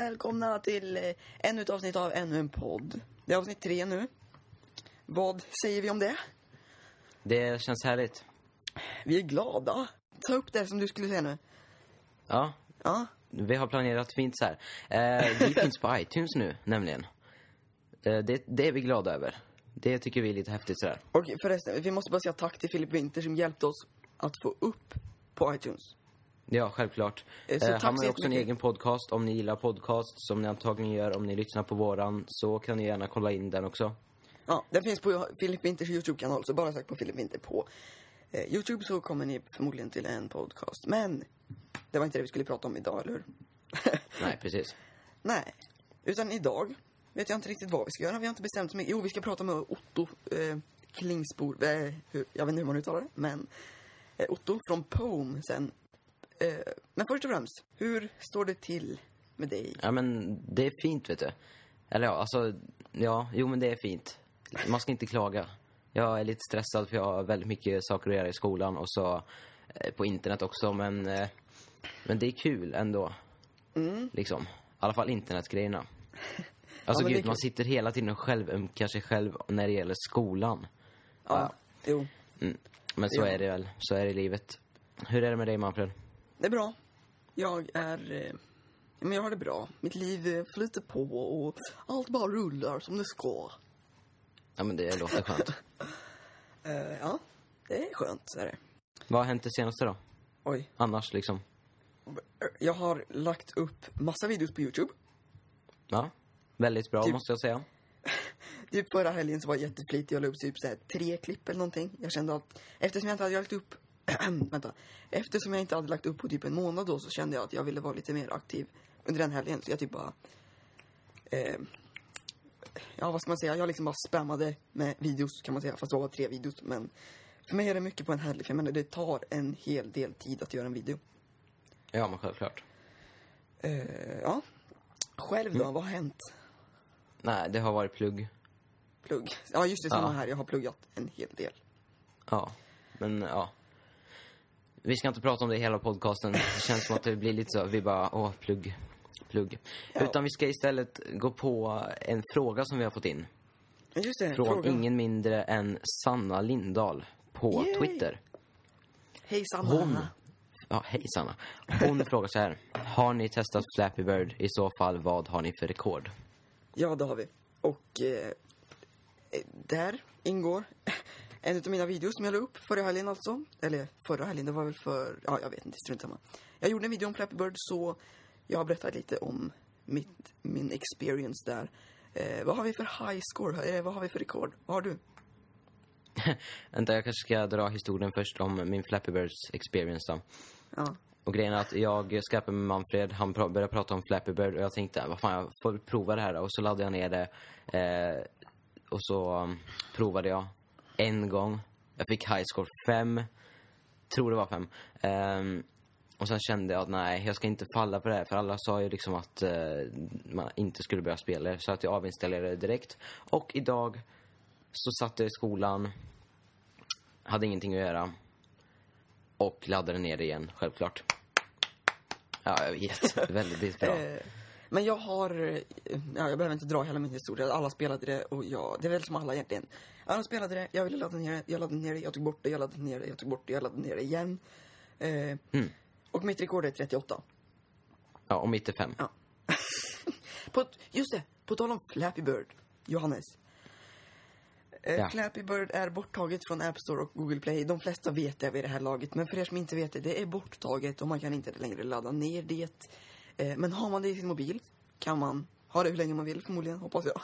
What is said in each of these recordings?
Välkomna till eh, ännu ett avsnitt av ännu en podd. Det är avsnitt tre nu. Vad säger vi om det? Det känns härligt. Vi är glada. Ta upp det som du skulle säga nu. Ja, Ja, vi har planerat fint så här. Eh, vi finns på iTunes nu, nämligen. Eh, det, det är vi glada över. Det tycker vi är lite häftigt sådär. och förresten, vi måste bara säga tack till Filip Winter som hjälpte oss att få upp på iTunes. Ja, självklart. Eh, så Eh, han har också en egen podcast. Om ni gillar podcast, som ni antagligen gör om ni lyssnar på våran, så kan ni gärna kolla in den också. Ja, den finns på Filip Winters YouTube-kanal, så bara sök på Filip Winter på eh, YouTube så kommer ni förmodligen till en podcast. Men, det var inte det vi skulle prata om idag, eller hur? Nej, precis. Nej, utan idag vet jag inte riktigt vad vi ska göra. Vi har inte bestämt så mycket. Jo, vi ska prata med Otto eh, Klingspor. Eh, hur, jag vet inte hur man uttalar det, men eh, Otto från Pome sen. Eh, men först och främst, hur står det till med dig? Ja, men det är fint, vet du. Eller ja, alltså, ja, jo men det är fint. Man ska inte klaga. Jag är lite stressad för jag har väldigt mycket saker att göra i skolan och så eh, på internet också, men, eh, men det är kul ändå. Liksom. I alla fall internetgrejerna. Alltså är gud, man sitter hela tiden och självömkar sig själv när det gäller skolan. Ja, jo, Mm. Men så Ja. är det väl, så är det i livet. Hur är det med dig Manfred? Det är bra. Jag är... Eh, men jag har det bra. Mitt liv flyter på och allt bara rullar som det ska. Ja men det låter skönt. Eh, ja, det är skönt, så är det. Vad har hänt det senaste då? Oj. Annars liksom? Jag har lagt upp massa videos på YouTube. Ja, väldigt bra Typ- måste jag säga. Typ förra helgen så var jag jätteflitig. Jag la upp typ så här tre klipp eller någonting. Jag kände att eftersom jag inte hade lagt upp vänta. Eftersom jag inte hade lagt upp på typ en månad då så kände jag att jag ville vara lite mer aktiv under den helgen. Så jag typ bara eh, Ja, vad ska man säga? Jag liksom bara spammade med videos kan man säga. Fast det var tre videos. Men för mig är det mycket på en helg. För jag menar, det tar en hel del tid att göra en video. Ja men självklart. Eh, ja. Själv då? Vad har hänt? Nej, det har varit plugg. Plugg. Ja, just det. Samma Ja. här. Jag har pluggat en hel del. Ja, men ja. Vi ska inte prata om det i hela podcasten. Det känns som att det blir lite så, vi bara, åh, plugg, plugg. Ja. Utan vi ska istället gå på en fråga som vi har fått in. Just det. Från fråga. ingen mindre än Sanna Lindahl på Yay. Twitter. Hej Sanna. Hon, ja hej Sanna. Hon frågar så här, har ni testat Flappy Bird? I så fall, vad har ni för rekord? Ja, det har vi. Och eh, där ingår en av mina videos som jag la upp förra helgen alltså. Eller förra helgen, det var väl för... Ja, jag vet inte, strunt samma. Jag gjorde en video om Flappy Bird så jag har berättat lite om mitt, min experience där. Eh, vad har vi för high score? Eh, vad har vi för rekord? Vad har du? Vänta, jag kanske ska dra historien först om min Flappy Birds experience då. Ja. Och grejen är att jag skapade med Manfred, han började prata om Flappy Bird och jag tänkte, vad fan, jag får prova det här då. Och så laddade jag ner det. Eh, och så um, provade jag en gång. Jag fick high score 5. Tror det var 5. Um, ehm, och sen kände jag att nej, jag ska inte falla på det här. För alla sa ju liksom att uh, man inte skulle börja spela. Så att jag avinstallerade det direkt. Och idag så satt jag i skolan. Hade ingenting att göra. Och laddade ner det igen, självklart. Ja, jag vet. Väldigt bra. Eh, men jag har, ja, jag behöver inte dra hela min historia. Alla spelade det och jag, det är väl som alla egentligen. Alla spelade det, jag ville ladda ner det, jag laddade ner det, jag tog bort det, jag laddade ner det, jag tog bort det, jag laddade ner det igen. Eh, Och mitt rekord är 38. Ja, och mitt är fem. Ja. På, just det, på tal om Flappy Bird, Johannes. Eh, Ja. Flappy Bird är borttaget från App Store och Google Play. De flesta vet det vid det här laget, men för er som inte vet det, det är borttaget och man kan inte längre ladda ner det. Eh, men har man det i sin mobil kan man ha det hur länge man vill förmodligen, hoppas jag.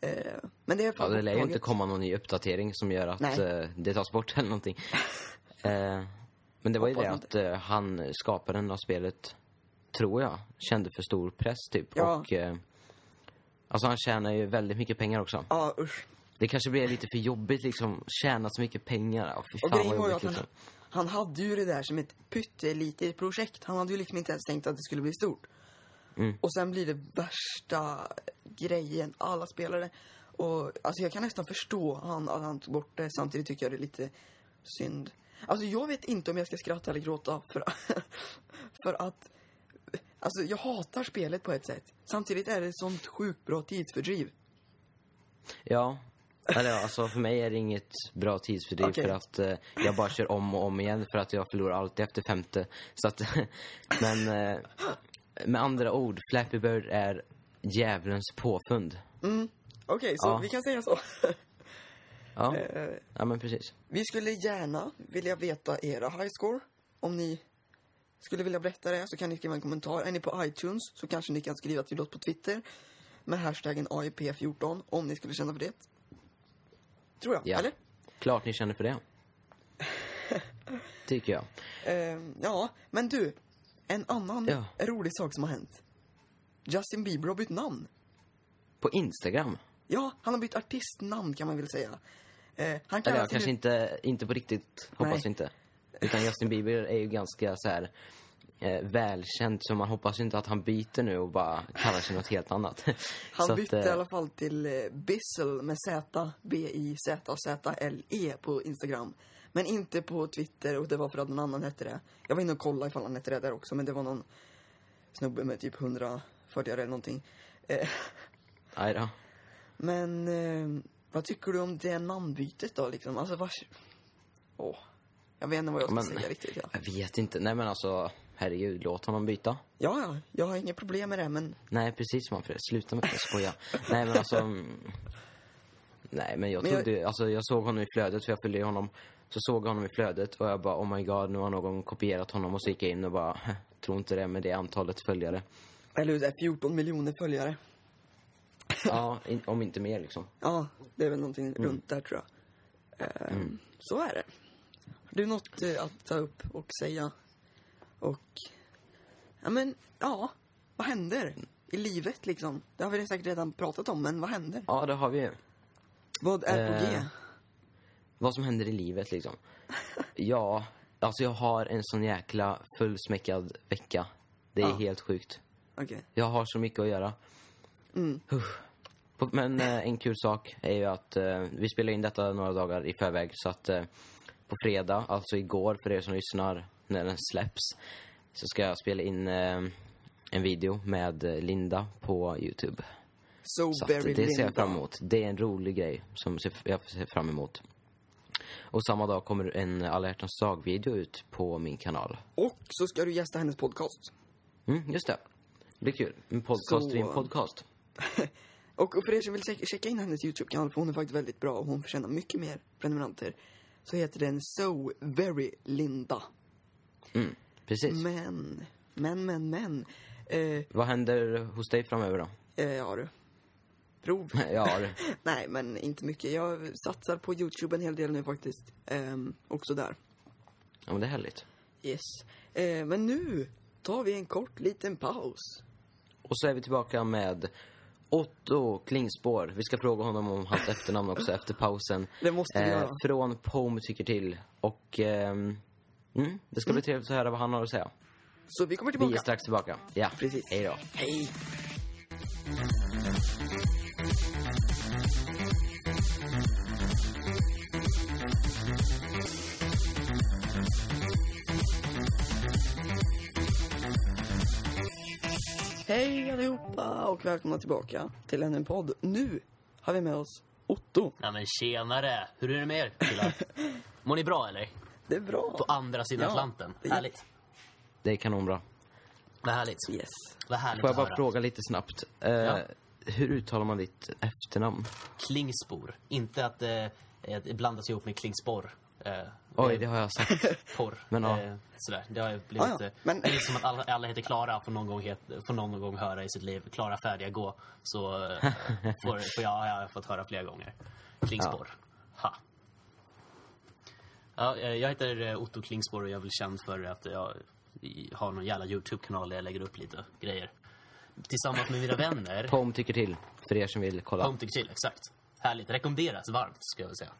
Eh, men det är Ja, det lär ju inte komma någon ny uppdatering som gör att Nej. eh, det tas bort eller någonting. men det var ju det inte. att eh, han, skaparen av spelet, tror jag, kände för stor press typ. Ja. Och, alltså han tjänar ju väldigt mycket pengar också. Ja, usch. Det kanske blir lite för jobbigt liksom, tjäna så mycket pengar. Oh, fy Och fan grejen vad jobbigt att han, liksom. Han hade ju det där som ett pyttelitet projekt. Han hade ju liksom inte ens tänkt att det skulle bli stort. Mm. Och sen blir det värsta grejen. Alla spelare. Och alltså jag kan nästan förstå han, att han tog bort det. Samtidigt tycker jag det är lite synd. Alltså jag vet inte om jag ska skratta eller gråta för, för att Alltså, jag hatar spelet på ett sätt. Samtidigt är det ett sånt sjukt bra tidsfördriv. Ja. Eller alltså för mig är det inget bra tidsfördriv Okej. för att eh, jag bara kör om och om igen för att jag förlorar alltid efter femte. Så att, men eh, med andra ord, Flappy Bird är djävulens påfund. Okej, så Ja. vi kan säga så. Ja, Eh, ja men precis. vi skulle gärna vilja veta era highscore. Om ni skulle vilja berätta det så kan ni skriva en kommentar. Är ni på iTunes så kanske ni kan skriva till oss på Twitter med hashtaggen AIP14 om ni skulle känna för det. Tror jag, Ja. eller? Klart ni känner för det. Tycker jag. Eh, ja, men du. En annan Ja. rolig sak som har hänt. Justin Bieber har bytt namn. På Instagram. Ja, han har bytt artistnamn kan man väl säga. Eh, han Eller ja, kanske nu... inte, inte på riktigt, hoppas Nej. inte. Utan Justin Bieber är ju ganska så här eh, välkänd så man hoppas inte att han byter nu och bara kallar sig något helt annat. Han så bytte att, i eh, alla fall till eh, Bizzle med Z, B-I-Z-Z-L-E på Instagram. Men inte på Twitter och det var för att någon annan hette det. Jag var inne och kollade ifall han hette det där också men det var någon snubbe med typ 100 följare eller någonting. Eh, då. men eh, vad tycker du om det namnbytet då liksom? Alltså vars... Åh. Jag vet inte vad jag ska Men- säga riktigt. Ja. Jag vet inte. Nej men alltså, herregud, låt honom byta. ja, ja, jag har inget problem med det men Nej, precis Manfred. Sluta med att skoja. Nej men alltså... mm, Nej men jag Men jag- trodde, alltså jag såg honom i flödet för jag följde honom. Så såg jag honom i flödet och jag bara oh my god, nu har någon kopierat honom och så gick jag in och bara, "Heh, tror inte det med det antalet följare. Eller hur, det är 14 miljoner följare. Ja, in, om inte mer liksom. Ja, det är väl någonting Mm. runt där tror jag. Ehm, Så är det. Har du något eh, att ta upp och säga? Och... Ja, men, ja. Vad händer i livet liksom? Det har vi säkert redan pratat om, men vad händer? Ja, det har vi ju. Vad är på Eh, G? Vad som händer i livet liksom. Ja, alltså jag har en sån jäkla fullsmäckad vecka. Det är Ja. helt sjukt. Okej. Jag har så mycket att göra. Mm. Men eh, en kul sak är ju att eh, vi spelar in detta några dagar i förväg så att eh, på fredag, alltså igår för er som lyssnar när den släpps, så ska jag spela in eh, en video med eh, Linda på Youtube. So Så very det ser jag fram emot. Det är en rolig grej som jag ser fram emot. Och samma dag kommer en alla hjärtans dag-video ut på min kanal. Och så ska du gästa hennes podcast. Mm, just det. Det blir kul. En podcast Så- i en podcast. Och för er som vill checka in hennes YouTube-kanal, för hon är faktiskt väldigt bra och hon förtjänar mycket mer prenumeranter, så heter den So Very Linda. Mm, precis. Men, men, men, men. Eh, Vad händer hos dig framöver då? eh, ja du. Prov. ja, det. Nej, men inte mycket. Jag satsar på YouTube en hel del nu faktiskt. Ehm, också där. ja, men det är härligt. Yes. Eh, men nu tar vi en kort liten paus. Och så är vi tillbaka med Otto Klingspår. Vi ska fråga honom om hans efternamn också efter pausen. Det måste vi Eh, göra. från Pome tycker till. Och ehm, mm, det ska bli trevligt att höra vad han har att säga. Så vi kommer Vi tillbaka. är strax tillbaka. Ja, Precis. Hej då. Hej. Hej allihopa och välkomna tillbaka till ännu en podd. Nu har vi med oss Otto. Ja men tjenare! Hur är det med er killar? Mår ni bra eller? Det är bra. På andra sidan Ja, Atlanten. det är Härligt. Det är kanonbra. Vad härligt. Yes. Vad härligt Får jag bara höra. fråga lite snabbt. Eh, Ja. Hur uttalar man ditt efternamn? Klingspor. Inte att eh, det blandas ihop med klingsporr. Eh, Oj, det har jag sagt. Porr. Men, ja. eh, sådär. Det har blivit... Ja, ja, eh, men- Det är som att alla, alla heter Klara får någon, gång het, får någon gång höra i sitt liv. Klara färdiga gå. Så eh, får, får jag, har jag fått höra flera gånger. Klingspor. Ha. Ja, eh, jag heter eh, Otto Klingspor och jag är väl känd för att jag har någon jävla YouTube-kanal där jag lägger upp lite grejer. Tillsammans med mina vänner. Pome tycker till. För er som vill kolla. Home to chill, exakt. Härligt. Rekommenderas varmt, ska jag väl säga.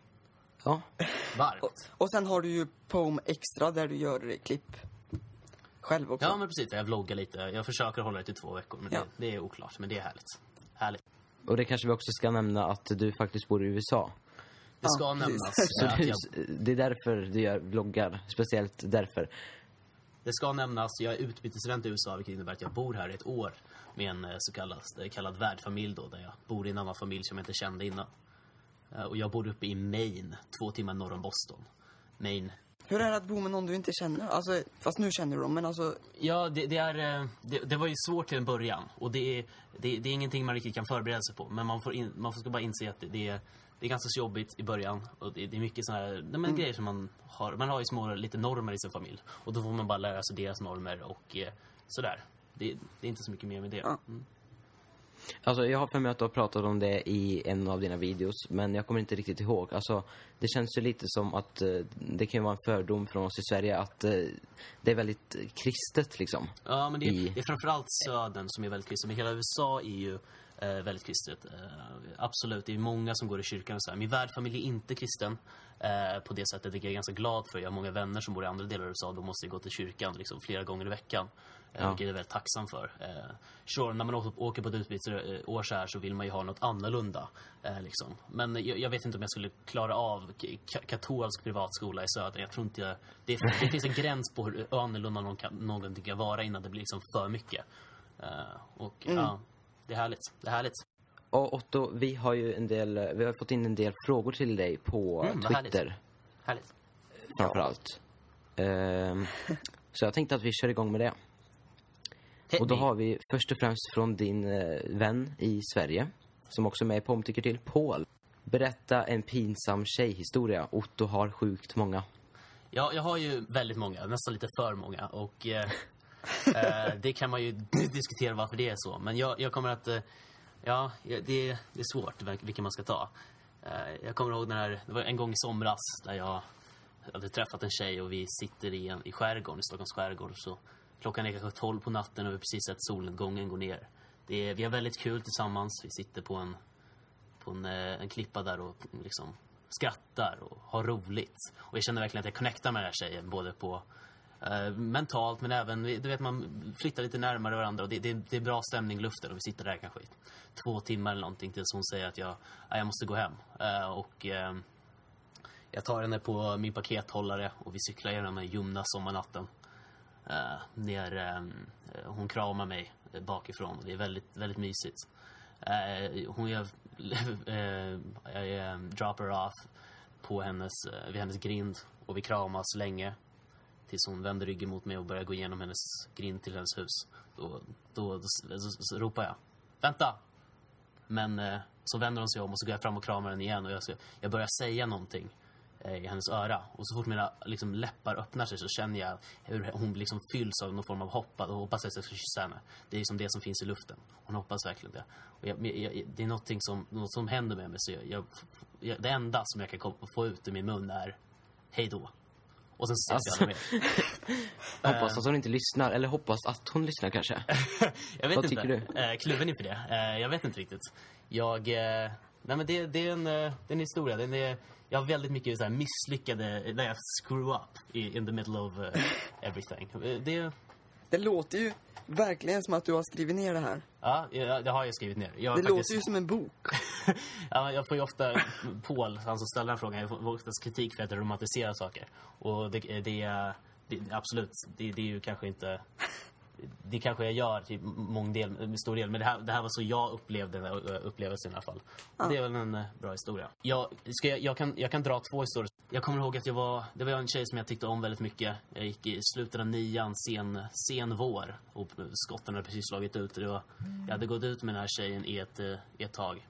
Ja. Varmt. Och sen har du ju Pome Extra där du gör klipp själv också. Ja, men precis. Jag vloggar lite. Jag försöker hålla det till två veckor, men Ja. det, det är oklart. Men det är härligt. Härligt. Och det kanske vi också ska nämna att du faktiskt bor i USA. Det ska precis. nämnas Så eh, att du, jag... det är därför du gör vloggar. Speciellt därför. det ska nämnas, jag är utbytesstudent i USA vilket innebär att jag bor här ett år med en eh, så kallad, eh, kallad värdfamilj då, där jag bor i en annan familj som jag inte kände innan. Och jag bor uppe i Maine, två timmar norr om Boston. Maine. Hur är det att bo med någon du inte känner? Alltså, fast nu känner du dem, men alltså... Ja, det, det är, det, det var ju svårt till en början och det är, det, det är ingenting man riktigt kan förbereda sig på. Men man får, in, man får bara inse att det, det, är, det är ganska så jobbigt i början och det, är mycket sådana här, nej, men grejer som man har. Man har ju små, lite normer i sin familj och då får man bara lära sig deras normer och eh, sådär. Det, det är inte så mycket mer med det. Ja. Mm. Alltså, jag har för mig att du har pratat om det i en av dina videos, men jag kommer inte riktigt ihåg. Alltså, det känns ju lite som att eh, det kan ju vara en fördom från oss i Sverige att eh, det är väldigt kristet, liksom. Ja, men det, I- det är framförallt södern som är väldigt kristet. Men hela USA är ju eh, väldigt kristet. Eh, absolut, det är många som går i kyrkan och så här. Min värdfamilj är inte kristen eh, på det sättet. Är jag ganska glad för. Jag har många vänner som bor i andra delar av USA. De måste gå till kyrkan liksom, flera gånger i veckan. Eh, Ja. Vilket jag är väldigt tacksam för. Eh, sure, när man åker, på ett utbytesår så här så vill man ju ha något annorlunda. Eh, liksom. Men jag, jag vet inte om jag skulle klara av ka- katolsk privatskola i södern. Jag tror inte jag... Det, det finns en gräns på hur annorlunda någon kan, någonting kan vara innan det blir liksom för mycket. Eh, och ja, det är härligt. Det är härligt. Och Otto, vi har ju en del, vi har fått in en del frågor till dig på Mm, vad härligt. Twitter, Härligt. framförallt. Ehm, så jag tänkte att vi kör igång med det. Och då har vi först och främst från din eh, vän i Sverige, som också är med på Om tycker till, Paul. Berätta en pinsam tjejhistoria. Otto har sjukt många. Ja, jag har ju väldigt många, nästan lite för många. Och eh, eh, det kan man ju diskutera varför det är så. Men jag, jag kommer att... Eh, ja, det, det är svårt vilken man ska ta. Eh, jag kommer ihåg när det var en gång i somras där jag hade träffat en tjej och vi sitter i, en, i skärgården, i Stockholms skärgård. Så klockan är kanske 12 på natten och vi har precis sett solnedgången gå ner. Det är, vi har väldigt kul tillsammans. Vi sitter på en på en, eh, en klippa där och liksom skrattar och har roligt. Och jag känner verkligen att jag connectar med den här tjejen både på eh, mentalt men även, du vet man flyttar lite närmare varandra och det, det, det är bra stämning i luften och vi sitter där kanske i två timmar eller någonting tills hon säger att jag, ja, jag måste gå hem. Eh, och eh, jag tar henne på min pakethållare och vi cyklar genom den ljumna sommarnatten. Eh, ner, eh, hon kramar mig bakifrån och det är väldigt, väldigt mysigt. Eh, hon gör, eh, jag eh, her off på hennes, vid hennes grind och vi kramas länge. Tills hon vänder ryggen mot mig och börjar gå igenom hennes grind till hennes hus. Då, då, då, så, så ropar jag. Vänta! Men eh, så vänder hon sig om och så går jag fram och kramar henne igen och jag, jag börjar säga någonting eh, i hennes öra. Och så fort mina liksom, läppar öppnar sig så känner jag hur hon liksom fylls av någon form av hopp. Och hoppas att jag ska kyssa henne. Det är liksom det som finns i luften. Hon hoppas verkligen det. Och jag, jag, det är någonting som, något som händer med mig. Så jag, jag, jag, det enda som jag kan få ut ur min mun är hej då. Och sen ses Alltså. jag mer. Hoppas att hon inte lyssnar, eller hoppas att hon lyssnar kanske. Jag vet Vad inte. tycker du? Eh, kluven inför det. Eh, jag vet inte riktigt. Jag... Eh, nej men det, det, är en, eh, det är en historia. Den är, jag har väldigt mycket så här misslyckade... När jag screw up i, in the middle of eh, everything. Eh, Det, Det låter ju verkligen som att du har skrivit ner det här. ja, det har jag skrivit ner. Jag Det faktiskt, låter ju som en bok. ja, jag får ju ofta... Paul, han som ställer den frågan, jag får oftast kritik för att jag romantiserar saker. Och det, det, är- det absolut, det, det är ju kanske inte... Det kanske jag gör till mång del, stor del, men det här, det här var så jag upplevde den här eh, upplevelsen i alla fall. Och Det är väl en eh, bra historia. Jag, ska jag, jag, kan, jag kan dra två historier. Jag kommer ihåg att jag var, det var en tjej som jag tyckte om väldigt mycket. Jag gick i slutet av nian, sen, sen vår. Och skotten hade precis slagit ut. Det var, jag hade gått ut med den här tjejen i ett, eh, i ett tag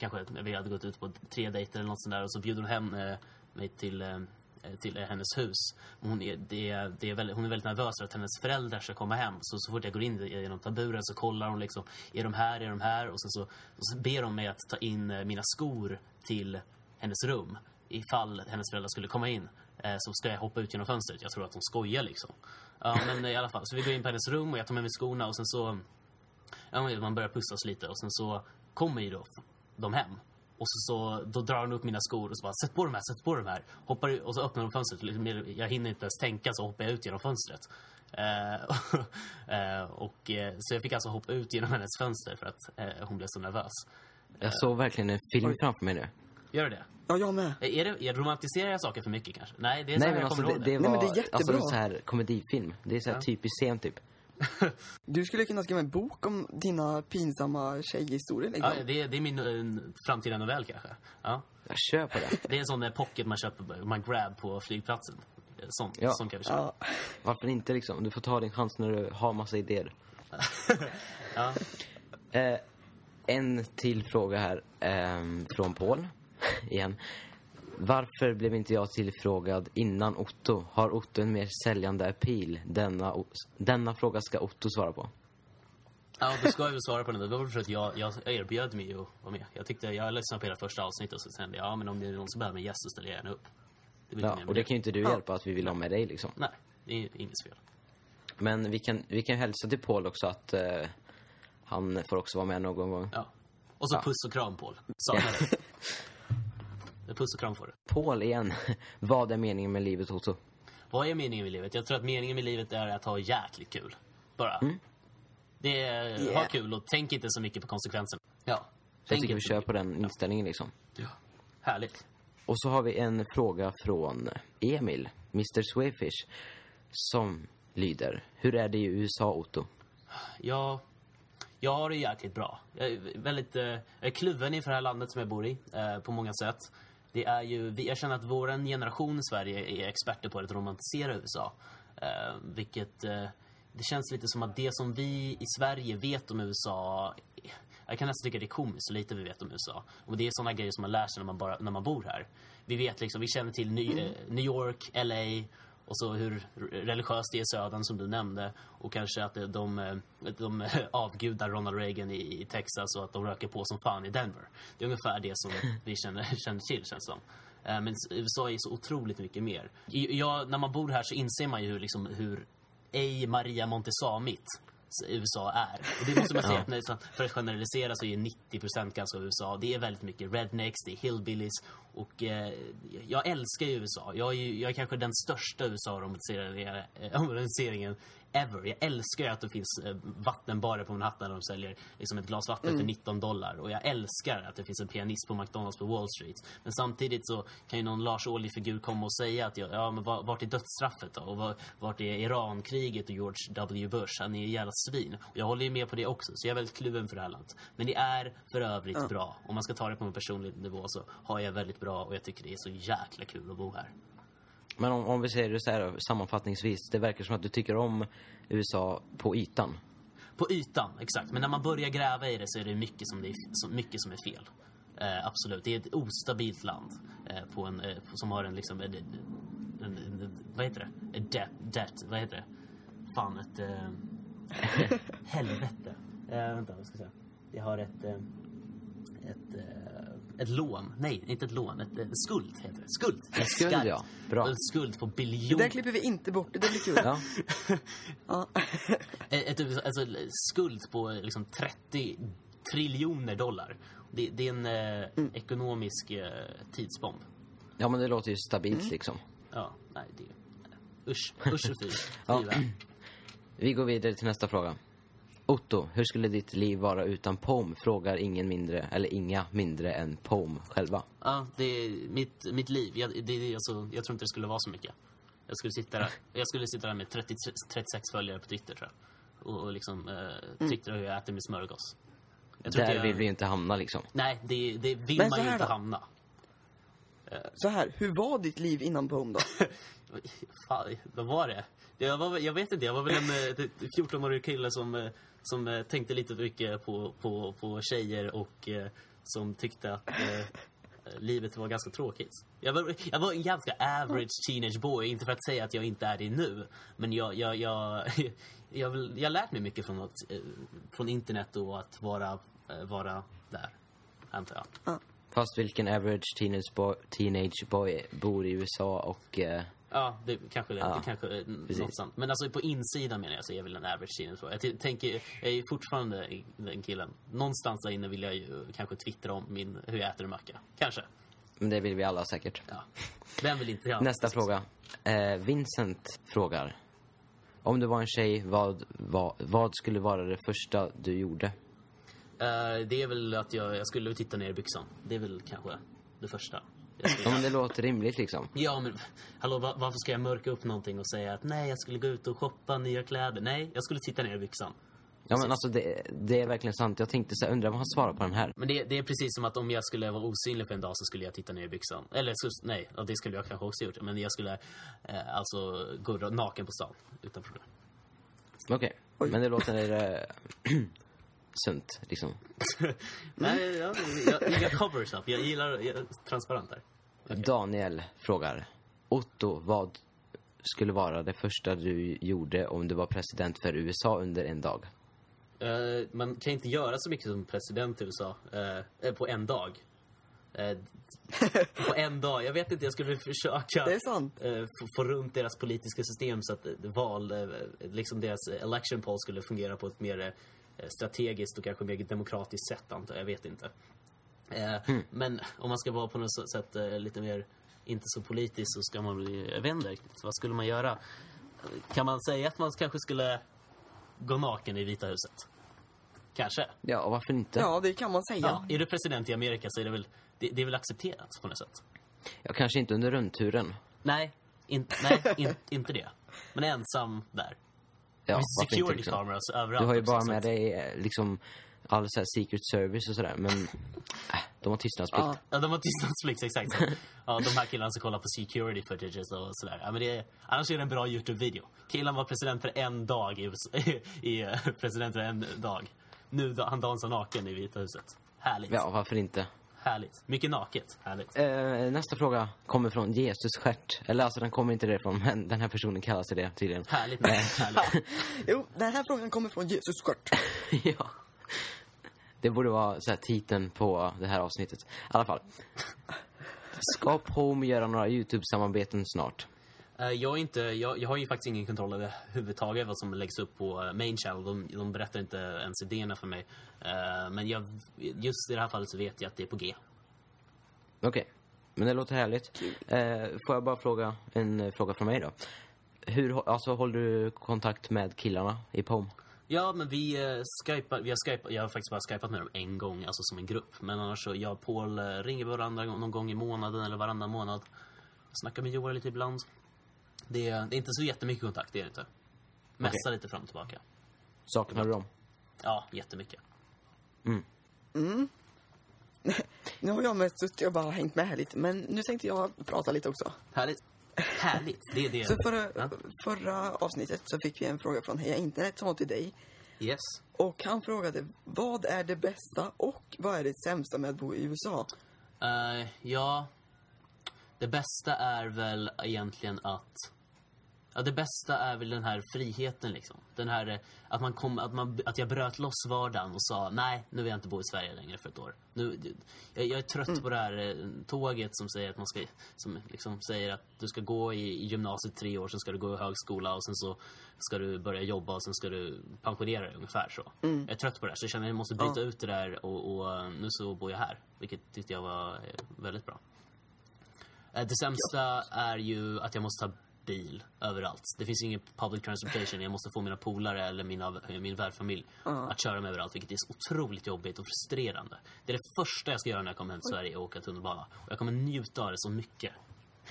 kanske vi hade gått ut på tre dejter eller något sånt där och så bjuder hon hem eh, mig till, eh, Eh, till hennes hus. Hon är, det, är- det är väldigt, hon är väldigt nervös för att hennes föräldrar ska komma hem. Så, så fort jag går in genom taburen så kollar hon liksom, är de här, är de här? Och sen så, och så ber de mig att ta in eh, mina skor till hennes rum. Ifall hennes föräldrar skulle komma in eh, så ska jag hoppa ut genom fönstret. Jag tror att hon skojar liksom. Ja, men eh, i alla fall. Så vi går in på hennes rum och jag tar med mig skorna och sen så ja, man börjar pussas lite och sen så kommer ju då de hem. Och så, så då drar hon upp mina skor och så bara sätt på de här, sätt på de här. Hoppar och så öppnar de fönstret. Liksom, Jag hinner inte ens tänka så hoppar jag ut genom fönstret. Eh, eh, och, eh, så jag fick alltså hoppa ut genom hennes fönster för att eh, hon blev så nervös. Jag såg verkligen en film framför mig nu. Gör du det? Ja, jag med. Är det, är romantiserar jag saker för mycket kanske? Nej, det är så Nej men jag alltså kommer det, ihåg det det. var Nej, men det är jättebra. alltså, så här komedifilm. Det är så här Ja. typiskt scen typ. Du skulle kunna skriva en bok om dina pinsamma tjejhistorier liksom. Ja, det, är- det är min eh, framtida novell kanske. Ja. Jag på det. Det är en sån där pocket man köper, man grab på flygplatsen. Sånt, Ja. sånt kan vi köra. Ja. Varför inte liksom? Du får ta din chans när du har massa idéer. Ja. Eh, en till fråga här ehm, från Paul. Igen. Varför blev inte jag tillfrågad innan Otto? Har Otto en mer säljande appeal? Denna, denna fråga ska Otto svara på. Ja, då ska jag väl svara på den. Det var för att jag, jag erbjöd mig att vara med. Jag tyckte, jag lyssnade på hela första avsnittet och så kände jag, ja men om det är någon som behöver en gäst så ställer jag gärna upp. Det Ja, och det kan ju inte du Ja. hjälpa att vi vill ha med dig liksom. Nej, det är inget fel. Men vi kan, vi kan hälsa till Paul också att eh, han får också vara med någon gång. Ja. Och så Ja. puss och kram, Paul. Saknar dig. Puss och kram får du. Paul igen. Vad är meningen med livet Otto? Vad är meningen med livet? Jag tror att meningen med livet är att ha jäkligt kul. Bara. Det är, ha Yeah. kul och tänk inte så mycket på konsekvenserna. Ja. Jag Tänk tycker vi kör på den inställningen liksom. Ja. Härligt. Och så har vi en fråga från Emil, Mr Swayfish, som lyder. Hur är det i USA, Otto? Jag, jag har det jäkligt bra. Jag är väldigt eh, jag kluven inför det här landet som jag bor i, eh, på många sätt. Det är ju, jag känner att vår generation i Sverige är experter på att romantisera USA. Eh, vilket, eh, det känns lite som att det som vi i Sverige vet om USA jag kan nästan tycka det är komiskt så lite vi vet om USA. Och det är såna grejer som man lär sig när man, bara, när man bor här. Vi vet liksom, vi känner till New, eh, New York, LA och så hur religiöst det är i södern som du nämnde. Och kanske att de, eh, de avgudar Ronald Reagan i, i Texas och att de röker på som fan i Denver. Det är ungefär det som vi känner, känner till känns som. Eh, Men USA är så otroligt mycket mer. Jag, när man bor här så inser man ju hur, liksom, hur ej Maria Montezamigt USA är. Och det måste man säga, att nästan- för att generalisera så är 90% ganska av USA. Det är väldigt mycket rednecks, det är hillbillies. Och eh, jag älskar ju USA. Jag är, ju, jag är kanske den största USA-romantiseringen ever. Jag älskar att det finns eh, vattenbarer på Manhattan där de säljer liksom ett glas vatten för 19 dollar. Och jag älskar att det finns en pianist på McDonalds på Wall Street. Men samtidigt så kan ju någon Lars Ohly-figur komma och säga att jag, ja, men var- vart är dödsstraffet då? Och var- vart är Irankriget och George W. Bush? Han är ju jävla svin. Och jag håller ju med på det också, så jag är väldigt kluven för det här landet. Men det är för övrigt bra. Om man ska ta det på en personlig nivå så har jag väldigt bra och jag tycker det är så jäkla kul att bo här. Men om, om vi säger det så här sammanfattningsvis. Det verkar som att du tycker om USA på ytan. På ytan, exakt. Men när man börjar gräva i det så är det mycket som, det är, så mycket som är fel. Eh, absolut. Det är ett ostabilt land eh, på en, eh, som har en liksom... En, en, en, vad heter det? A debt, debt. Vad heter det? Fan, ett... Eh, helvete. Eh, vänta, vad ska jag säga? Det har ett... Eh, ett, ett lån. Nej, inte ett lån. Ett, ett skuld heter det. Skuld. En skuld, ja. Bra. En skuld på Det biljoner. där klipper vi inte bort, det där blir kul. Ja. Ja. Ett, ett, alltså, skuld på liksom 30 triljoner dollar. Det, det är en eh, ekonomisk eh, tidsbomb. ja, men det låter ju stabilt liksom. Ja, nej, det... Usch, usch och fy. Ja. Vi går vidare till nästa fråga. Otto, hur skulle ditt liv vara utan POM? Frågar ingen mindre, eller inga mindre än POM själva. Ja, det är mitt, mitt liv. Jag, det, alltså, jag tror inte det skulle vara så mycket. Jag skulle sitta där, jag skulle sitta där med 30, 36 följare på Twitter, tror jag. Och, och liksom eh, twittra hur jag äter min smörgås. Jag tror Där jag, vill vi ju inte hamna liksom. Nej, det, det vill Men man ju här inte då? hamna. Så här, hur var ditt liv innan Pome då? Fan, vad var det? Jag, var, jag vet inte, jag var väl en eh, 14-årig kille som, eh, som eh, tänkte lite för mycket på, på, på tjejer och eh, som tyckte att eh, livet var ganska tråkigt. Jag var, jag var en ganska average teenage boy, inte för att säga att jag inte är det nu. Men jag, jag, jag, jag, jag har lärt mig mycket från, att, eh, från internet och att vara, eh, vara där, antar jag. Fast vilken average teenage boy, teenage boy bor i USA och... Eh, Ja, det kanske det, Ja, det kanske är precis. något sant. Men alltså på insidan menar jag så är jag väl en average boy. Jag tänker, jag är fortfarande den killen. Någonstans där inne vill jag ju kanske twittra om min, hur jag äter en macka. Kanske. men det vill vi alla säkert. Ja. Vem vill inte ha? Nästa fråga. Eh, Vincent frågar. Om du var en tjej, vad, vad, vad skulle vara det första du gjorde? Eh, det är väl att jag, jag skulle titta ner i byxan. Det är väl kanske det första. Ja, men det låter rimligt liksom. Ja, men hallå, va- varför ska jag mörka upp någonting och säga att nej, jag skulle gå ut och shoppa nya kläder? Nej, jag skulle titta ner i byxan. Ja, men alltså det, det är verkligen sant. Jag tänkte så här, undrar vad han svarar på den här. Men det, det är precis som att om jag skulle vara osynlig för en dag så skulle jag titta ner i byxan. Eller nej, det skulle jag kanske också gjort. Men jag skulle eh, alltså gå naken på stan utan problem. Okej, men det låter eh, sunt liksom. Nej, jag, jag, inga covers up. Jag gillar jag, transparent där. Daniel frågar. Otto, vad skulle vara det första du gjorde om du var president för USA under en dag? Eh, man kan inte göra så mycket som president i USA eh, på en dag. På en dag. Jag vet inte, jag skulle försöka Det är sant. få, få runt deras politiska system så att val, liksom deras election poll skulle fungera på ett mer strategiskt och kanske mer demokratiskt sätt antar jag. Jag vet inte. Eh, Men om man ska vara på något sätt eh, lite mer inte så politisk så ska man bli, jag vet inte vad skulle man göra? Kan man säga att man kanske skulle gå naken i Vita huset? Kanske. Ja, och varför inte? Ja, det kan man säga. Ja, är du president i Amerika så är det väl, det, det är väl accepterat på något sätt? Ja, kanske inte under rundturen. Nej, in, nej in, inte det. Men ensam där. Ja, security liksom? cameras överallt. Du har ju bara med dig eh, liksom all så här secret service och sådär, men äh, de har tystnadsplikt. Ja. De har tystnadsplikt, exakt. Ja, de här killarna som kollar på security footages och sådär. Ja, men det är, annars är det en bra YouTube-video. Killen var president för en dag i, i eh, president för en dag. Nu han dansar naken i Vita huset. Härligt. Ja, varför inte? Härligt. Mycket naket. Härligt. Eh, nästa fråga kommer från Jesus stjärt. Eller alltså den kommer inte därifrån, men den här personen kallar sig det tydligen. Härligt. härligt. Jo, den här frågan kommer från Jesus skört. ja. Det borde vara så här titeln på det här avsnittet. I alla fall. Ska Pome göra några YouTube-samarbeten snart? Eh, Jag, är inte, jag, jag har ju faktiskt ingen kontroll över huvudtaget vad som läggs upp på eh, main channel. De, de berättar inte ens idéerna för mig. Eh, Men jag, just i det här fallet så vet jag att det är på G. Okej, men det låter härligt. Får jag bara fråga en fråga från mig då? Hur, alltså håller du kontakt med killarna i Pome? Ja, men vi uh, skypar, vi har skypat, jag har faktiskt bara skypat med dem en gång, alltså som en grupp. Men annars så, jag och Paul ringer varandra någon gång i månaden eller varannan månad. Snackar med Joar lite ibland. Det är, det är inte så jättemycket kontakt, det är det inte. Messar lite fram och tillbaka. Saknar du dem? Ja, jättemycket. Nu har jag mest suttit och bara hängt med här lite, men nu tänkte jag prata lite också. Härligt. Härligt, det är det. Så förra, Ja. förra avsnittet så fick vi en fråga från Heja Internet som var till dig. Yes. Och han frågade, vad är det bästa och vad är det sämsta med att bo i USA? Eh, ja, det bästa är väl egentligen att... Ja, det bästa är väl den här friheten liksom. Den här eh, att man kom, att, man, att jag bröt loss vardagen och sa nej, nu vill jag inte bo i Sverige längre för ett år. Nu, jag, jag är trött på det här eh, tåget som säger att man ska, som liksom säger att du ska gå i, i gymnasiet tre år, sen ska du gå i högskola och sen så ska du börja jobba och sen ska du pensionera dig ungefär så. Jag är trött på det här så jag känner att jag måste bryta Ja. ut det där och, och eh, nu så bor jag här. Vilket tyckte jag var väldigt bra. Det sämsta är ju att jag måste ta bil överallt. Det finns ingen public transportation. Jag måste få mina polare eller mina, min värdfamilj att köra mig överallt. Vilket är så otroligt jobbigt och frustrerande. Det är det första jag ska göra när jag kommer hem till Sverige och åka tunnelbana. Och jag kommer njuta av det så mycket.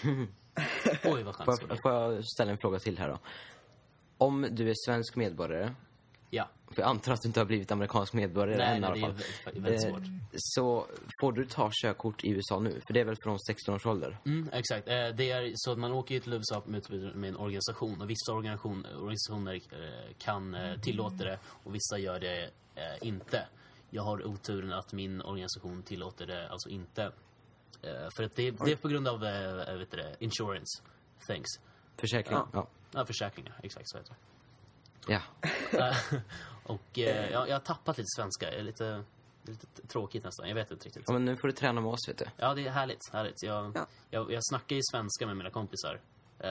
Oj, vad skönt Får får jag ställa en fråga till här då? Om du är svensk medborgare, Ja. för jag antar att du inte har blivit amerikansk medborgare Nej, än i nej, alla det är fall. väldigt, Eh, svårt. Så får du ta körkort i USA nu? För det är väl från 16 års ålder? Mm, exakt. Eh, Det är så att man åker ju till USA med, med en organisation och vissa organisation, organisationer eh, kan tillåta det och vissa gör det inte. Jag har oturen att min organisation tillåter det alltså inte. För att det, det är på grund av vet du insurance things. Försäkring? Ja. Ja. Ja, försäkringar. Exakt så heter det. Ja. Och eh, jag, jag har tappat lite svenska. Jag är lite, det är lite tråkigt nästan. Jag vet inte riktigt. Ja, men nu får du träna med oss, vet du. Ja, det är härligt. härligt. Jag, Ja. jag, jag snackar ju svenska med mina kompisar. Eh,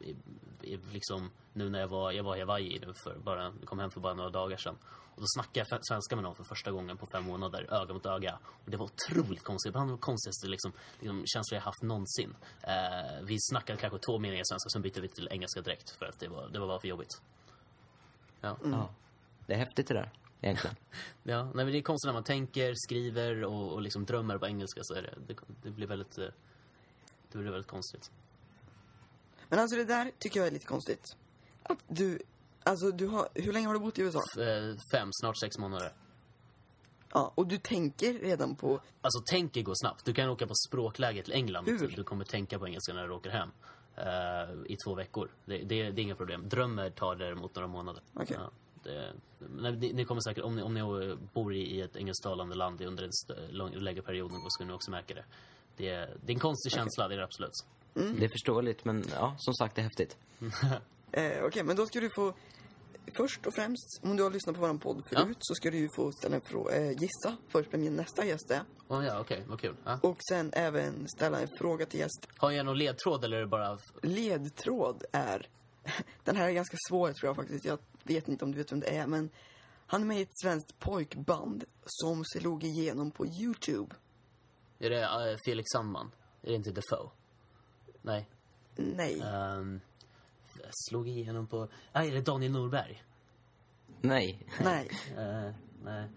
i, i, liksom, nu när jag var, jag var i Hawaii nu för bara, jag kom hem för bara några dagar sedan. Och då snackade jag svenska med någon för första gången på fem månader, öga mot öga. Och det var otroligt konstigt. Bland de konstigaste liksom, liksom, känslor jag haft någonsin. Eh, vi snackade kanske två meningar svenska, sen bytte vi till engelska direkt för att det var, det var bara för jobbigt. Ja. Ja. Det är häftigt det där, egentligen. Ja, nej, men det är konstigt när man tänker, skriver och, och liksom drömmer på engelska så är det, det, det blir väldigt... eh, Det blir väldigt konstigt. Men alltså det där tycker jag är lite konstigt. Att du, alltså du har, hur länge har du bott i USA? Eh, Fem, snart sex månader. Ja, och du tänker redan på, Alltså tänker går snabbt. Du kan åka på språkläger till England. Hur? Du kommer tänka på engelska när du åker hem. Eh, I två veckor. Det, det, det är inga problem. Drömmer tar däremot några månader. Okej. Ja, det, ni, ni kommer säkert, om ni, om ni bor i, i ett engelsktalande land under en lång, längre period, då skulle ni också märka det. Det är, det är en konstig känsla, det är det absolut. Det är förståeligt, men ja, som sagt, det är häftigt. eh, okej men då ska du få, först och främst, om du har lyssnat på våran podd förut så ska du ju få ställa en fråga, eh, gissa först vem min nästa gäst är. Oh, ja, okej, vad kul. Ja. Och sen även ställa en fråga till gäst. Har jag någon ledtråd eller är det bara... Ledtråd är, den här är ganska svår tror jag faktiskt, jag vet inte om du vet vem det är men han är med i ett svenskt pojkband som slog igenom på Youtube. Är det eh, Felix Sandman? Är det inte Defoe? Nej. Nej. Um, slog igenom på... Ah, är det Daniel Norberg? Nej, Nej. Eh, nej.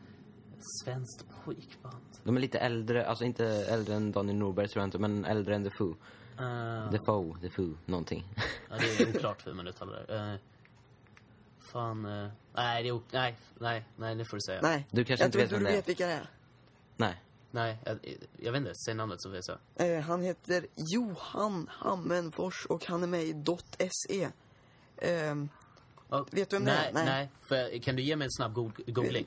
Svenskt pojkband. de är lite äldre, alltså inte äldre än Daniel Norberg tror jag inte, men äldre än Defoe. Uh, Defoe, Defoe, någonting. ja, det är oklart för hur man uttalar det. Uh, fan... eh, nej, det är o- Nej, nej, nej, det får du säga. Nej. Du kanske jag inte tror vet vem du det är. vet vilka det är. Nej. Nej, jag, jag vet inte. Säg namnet så får jag säga. Eh, han heter Johan Hammenfors och han är med i .se. Ehm, Oh, Vet du vem det nej, är? Nej. Nej. Jag, kan du ge mig en snabb go- googling?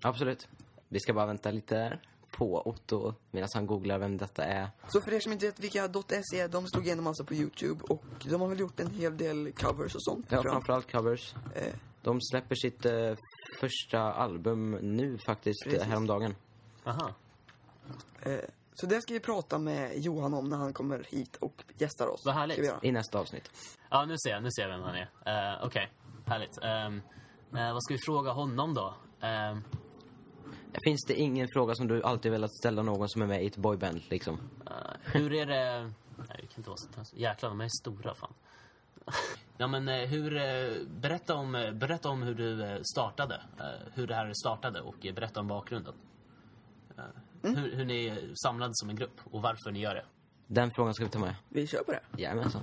Absolut. Vi ska bara vänta lite på Otto medan han googlar vem detta är. så för er som inte vet vilka .se är, de slog igenom alltså på Youtube och de har väl gjort en hel del covers och sånt. Ja, framförallt covers. Eh, De släpper sitt eh, första album nu faktiskt, Precis. eh, häromdagen. Aha. Eh, så det ska vi prata med Johan om när han kommer hit och gästar oss. Vad härligt. I nästa avsnitt. Ja, nu ser jag. Nu ser jag vem han är. Uh, Okej, härligt. Ehm, eh, vad ska vi fråga honom då? Ehm, Finns det ingen fråga som du alltid velat ställa någon som är med i ett boyband liksom? eh, hur är det... Nej, det kan inte vara så... Jäklar, de är stora fan. ja, men hur... berätta, om, berätta om hur du startade. hur det här startade och berätta om bakgrunden. Eh, hur, hur ni eh, samlades som en grupp och varför ni gör det. Den frågan ska vi ta med. Vi kör på det. Jajamensan.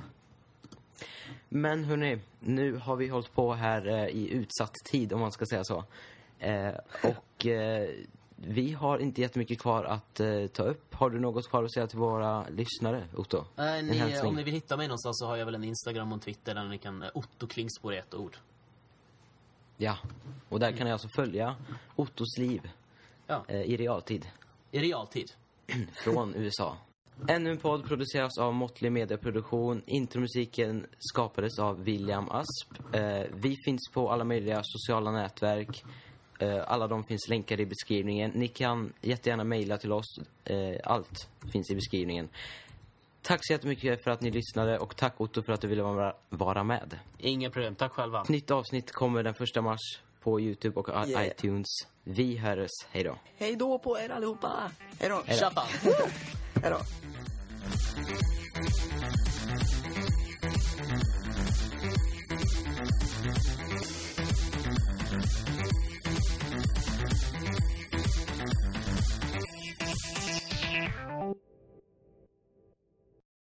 Men hörni, nu har vi hållit på här eh, i utsatt tid om man ska säga så. Eh, och eh, vi har inte jättemycket kvar att eh, ta upp. Har du något kvar att säga till våra lyssnare, Otto? Eh, ni, om ni vill hitta mig någonstans så har jag väl en Instagram och en Twitter där ni kan... eh, Otto Klingspor i ett ord. Ja. Och där kan ni alltså följa Ottos liv Ja, eh, i realtid. I realtid. från USA. Ännu en podd produceras av Måttlig Mediaproduktion. Intromusiken skapades av William Asp. Eh, vi finns på alla möjliga sociala nätverk. Eh, alla de finns länkade i beskrivningen. Ni kan jättegärna mejla till oss. Eh, allt finns i beskrivningen. Tack så jättemycket för att ni lyssnade och tack Otto för att du ville vara, med. Inga problem. Tack själva. Ett nytt avsnitt kommer den första mars på Youtube och Yeah. iTunes. Vi hörs. Hej då. Hej då på er allihopa! Hej då! Hej då. Hej!